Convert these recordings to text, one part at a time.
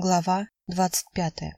Глава двадцать пятая.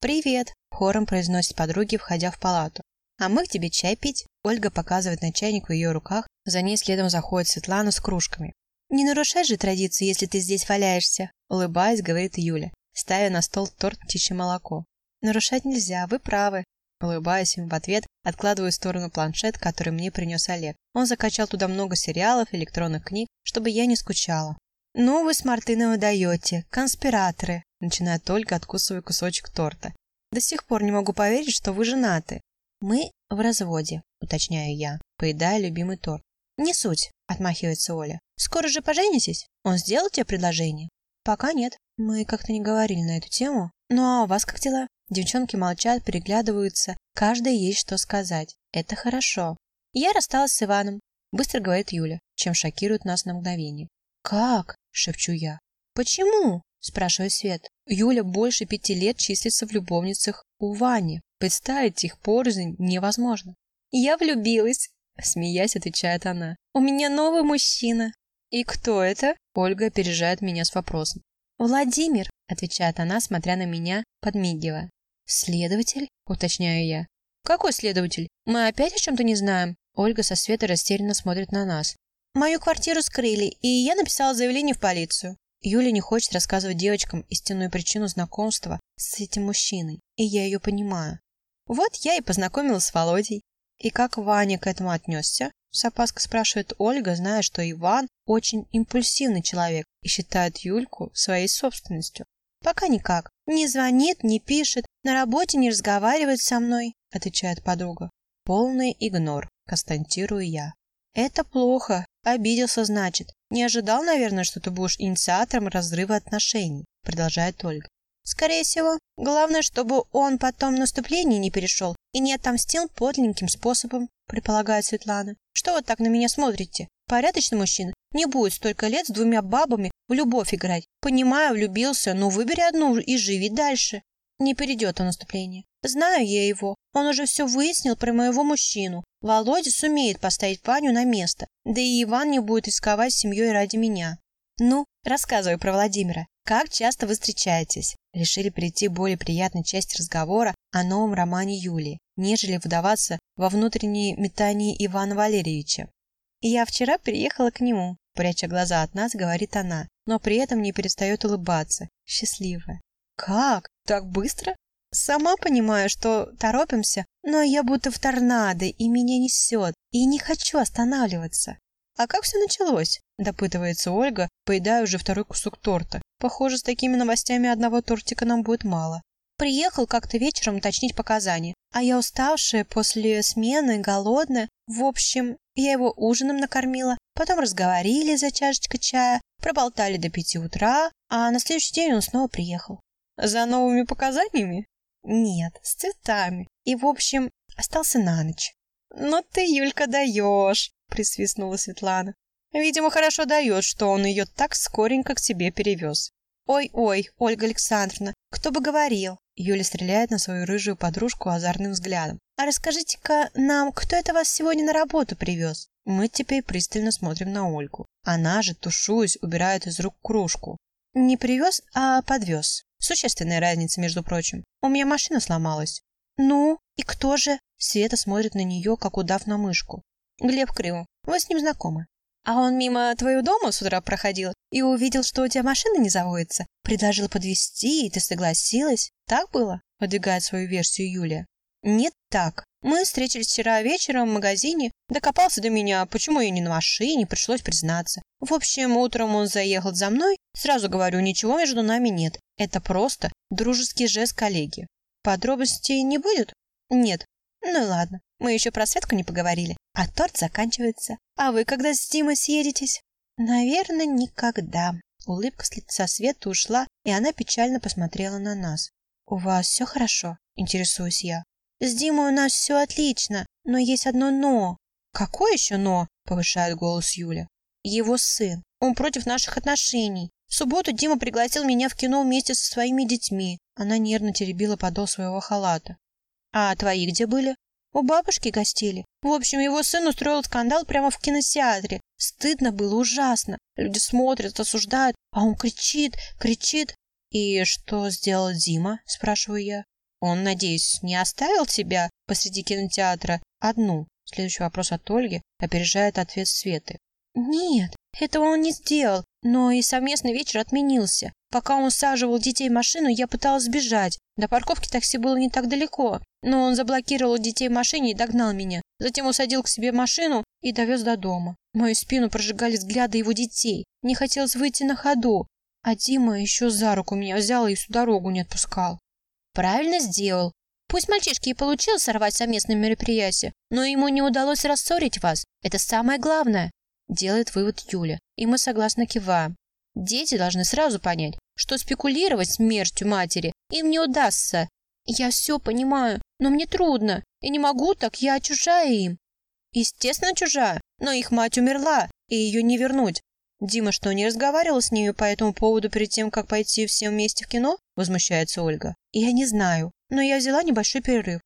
«Привет!» – хором произносит подруги, входя в палату. «А мы к тебе чай пить?» Ольга показывает на чайник в ее руках, за ней следом заходит Светлана с кружками. «Не нарушай же традицию, если ты здесь валяешься!» – улыбаясь, говорит Юля, ставя на стол торт птичье молоко. «Нарушать нельзя, вы правы!» Улыбаясь им в ответ, откладываю в сторону планшет, который мне принес Олег. Он закачал туда много сериалов, электронных книг, чтобы я не скучала. «Ну вы с Мартыновой даете, конспираторы!» Начинает только откусывая кусочек торта. «До сих пор не могу поверить, что вы женаты». «Мы в разводе», уточняю я, поедая любимый торт. «Не суть», отмахивается Оля. «Скоро же поженитесь? Он сделал тебе предложение?» «Пока нет. Мы как-то не говорили на эту тему. Ну а у вас как дела?» Девчонки молчат, переглядываются. Каждая есть что сказать. Это хорошо. Я рассталась с Иваном, быстро говорит Юля, чем шокирует нас на мгновение. «Как?» – шепчу я. «Почему?» – спрашивает Свет. Юля больше пяти лет числится в любовницах у Вани. Представить их порознь невозможно. «Я влюбилась», – смеясь, отвечает она. «У меня новый мужчина». «И кто это?» – Ольга опережает меня с вопросом. «Владимир», – отвечает она, смотря на меня, подмигивая. «Следователь?» – уточняю я. «Какой следователь? Мы опять о чем-то не знаем?» Ольга со Светой растерянно смотрит на нас. Мою квартиру скрыли, и я написала заявление в полицию. Юля не хочет рассказывать девочкам истинную причину знакомства с этим мужчиной, и я ее понимаю. Вот я и познакомилась с Володей. И как Ваня к этому отнесся? С опаской спрашивает Ольга, зная, что Иван очень импульсивный человек и считает Юльку своей собственностью. Пока никак. Не звонит, не пишет, на работе не разговаривает со мной, отвечает подруга. Полный игнор, констатирую я. Это плохо, Обиделся, значит. Не ожидал, наверное, что ты будешь инициатором разрыва отношений, продолжает Ольга. Скорее всего. Главное, чтобы он потом наступление не перешел и не отомстил подленьким способом, предполагает Светлана. Что вы так на меня смотрите? Порядочный мужчина не будет столько лет с двумя бабами в любовь играть. Понимаю, влюбился, но выбери одну и живи дальше. Не перейдет он наступление. Знаю я его. Он уже все выяснил про моего мужчину. Володя сумеет поставить Ваню на место. Да и Иван не будет рисковать семьей ради меня. Ну, рассказывай про Владимира. Как часто вы встречаетесь? Решили перейти к более приятной части разговора о новом романе Юлии, нежели вдаваться во внутренние метания Ивана Валерьевича. Я вчера приехала к нему, пряча глаза от нас, говорит она, но при этом не перестает улыбаться, счастливая. Как? Так быстро? Сама понимаю, что торопимся, но я будто в торнадо, и меня несет, и не хочу останавливаться. А как все началось? Допытывается Ольга, поедая уже второй кусок торта. Похоже, с такими новостями одного тортика нам будет мало. Приехал как-то вечером уточнить показания, а я уставшая после смены, голодная. В общем, я его ужином накормила, потом разговорили за чашечкой чая, проболтали до пяти утра, а на следующий день он снова приехал. За новыми показаниями? Нет, с цветами. И, в общем, остался на ночь. «Ну ты, Юлька, даешь!» — присвистнула Светлана. «Видимо, хорошо дает, что он ее так скоренько к себе перевез». «Ой-ой, Ольга Александровна, кто бы говорил!» Юля стреляет на свою рыжую подружку озорным взглядом. «А расскажите-ка нам, кто это вас сегодня на работу привез?» Мы теперь пристально смотрим на Ольгу. Она же, тушуясь, убирает из рук кружку. Не привез, а подвез. Существенная разница, между прочим. У меня машина сломалась. Ну, и кто же? Света смотрит на нее, как удав на мышку. Глеб Крым. Вы с ним знакомы. А он мимо твоего дома с утра проходил и увидел, что у тебя машина не заводится. Предложил подвезти, и ты согласилась. Так было? Подвигает свою версию Юлия. Нет так. Мы встретились вчера вечером в магазине. Докопался до меня, почему я не на машине, пришлось признаться. В общем, утром он заехал за мной. Сразу говорю, ничего между нами нет. Это просто дружеский жест коллеги. Подробностей не будет? Нет. Ну и ладно. Мы еще про Светку не поговорили. А торт заканчивается. А вы когда с Димой съедетесь? Наверное, никогда. Улыбка с лица Светы ушла, и она печально посмотрела на нас. «У вас все хорошо?» – интересуюсь я. С Димой у нас все отлично, но есть одно «но». «Какое еще «но»?» – повышает голос Юля. «Его сын. Он против наших отношений. В субботу Дима пригласил меня в кино вместе со своими детьми». Она нервно теребила подол своего халата. «А твои где были?» «У бабушки гостили. В общем, его сын устроил скандал прямо в кинотеатре. Стыдно было ужасно. Люди смотрят, осуждают, а он кричит, кричит. «И что сделал Дима?» – спрашиваю я. «Он, надеюсь, не оставил тебя посреди кинотеатра одну?» Следующий вопрос от Ольги опережает ответ Светы. «Нет, этого он не сделал, но и совместный вечер отменился. Пока он усаживал детей в машину, я пыталась сбежать. До парковки такси было не так далеко, но он заблокировал детей в машине и догнал меня. Затем усадил к себе машину и довез до дома. Мою спину прожигали взгляды его детей. Не хотелось выйти на ходу. А Дима еще за руку меня взял и всю дорогу не отпускал. Правильно сделал. Пусть мальчишке и получилось сорвать совместное мероприятие, но ему не удалось рассорить вас. Это самое главное. Делает вывод Юля, и мы согласно киваем. Дети должны сразу понять, что спекулировать смертью матери им не удастся. Я все понимаю, но мне трудно. И не могу так, я чужая им. Естественно, чужая, но их мать умерла, и ее не вернуть. Дима что, не разговаривал с нею по этому поводу перед тем, как пойти все вместе в кино? Возмущается Ольга. Я не знаю, но я взяла небольшой перерыв.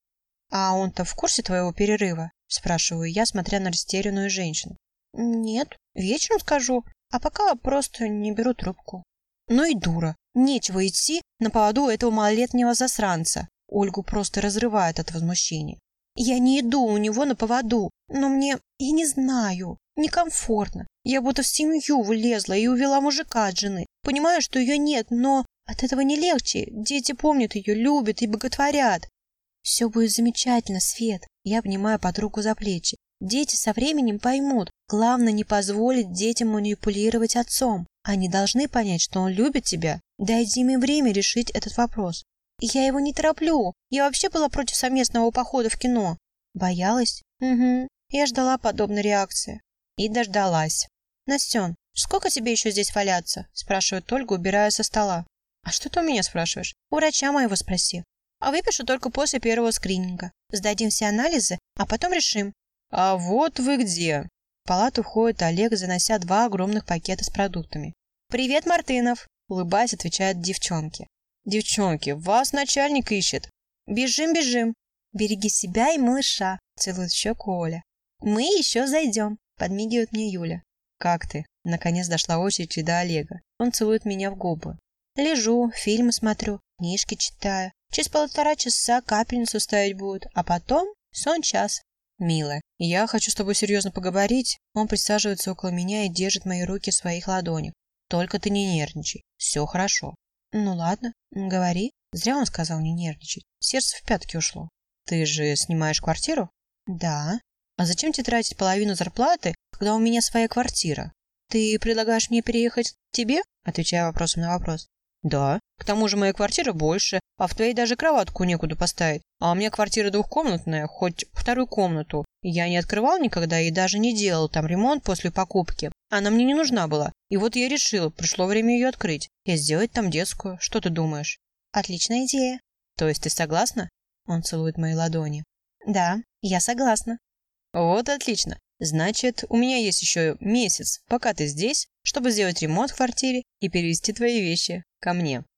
А он-то в курсе твоего перерыва? Спрашиваю я, смотря на растерянную женщину. Нет, вечером скажу, а пока просто не беру трубку. Ну и дура. Нечего идти на поводу этого малолетнего засранца. Ольгу просто разрывает от возмущения. Я не иду у него на поводу, но мне, я не знаю, некомфортно. Я будто в семью влезла и увела мужика от жены. Понимаю, что ее нет, но от этого не легче. Дети помнят ее, любят и боготворят. Все будет замечательно, Свет. Я обнимаю подругу за плечи. Дети со временем поймут. Главное не позволить детям манипулировать отцом. Они должны понять, что он любит тебя. Дайте им время решить этот вопрос. Я его не тороплю. Я вообще была против совместного похода в кино. Боялась? Угу. Я ждала подобной реакции. И дождалась. «Настен, сколько тебе еще здесь валяться?» – спрашивает Ольга, убирая со стола. «А что ты у меня спрашиваешь? У врача моего спроси. А выпишу только после первого скрининга. Сдадим все анализы, а потом решим». «А вот вы где!» В палату входит Олег, занося два огромных пакета с продуктами. «Привет, Мартынов!» – улыбаясь, отвечают девчонки. «Девчонки, вас начальник ищет!» «Бежим, бежим!» «Береги себя и малыша!» – целует щеку Оля. «Мы еще зайдем!» – подмигивает мне Юля. «Как ты?» Наконец дошла очередь и до Олега. Он целует меня в губы. Лежу, фильмы смотрю, книжки читаю. Через полтора часа капельницу ставить будут, а потом сон час. Милая, я хочу с тобой серьезно поговорить. Он присаживается около меня и держит мои руки в своих ладонях. Только ты не нервничай. Все хорошо. Ну ладно, говори. Зря он сказал не нервничать. Сердце в пятки ушло. Ты же снимаешь квартиру? Да. А зачем тебе тратить половину зарплаты, когда у меня своя квартира? Ты предлагаешь мне переехать к тебе? Отвечая вопросом на вопрос. Да. К тому же моя квартира больше, а в твоей даже кроватку некуда поставить. А у меня квартира двухкомнатная, хоть вторую комнату. Я не открывал никогда и даже не делал там ремонт после покупки. Она мне не нужна была. И вот я решил, пришло время ее открыть. И сделать там детскую. Что ты думаешь? Отличная идея. То есть ты согласна? Он целует мои ладони. Да, я согласна. Вот отлично. Значит, у меня есть еще месяц, пока ты здесь, чтобы сделать ремонт в квартире и перевести твои вещи ко мне.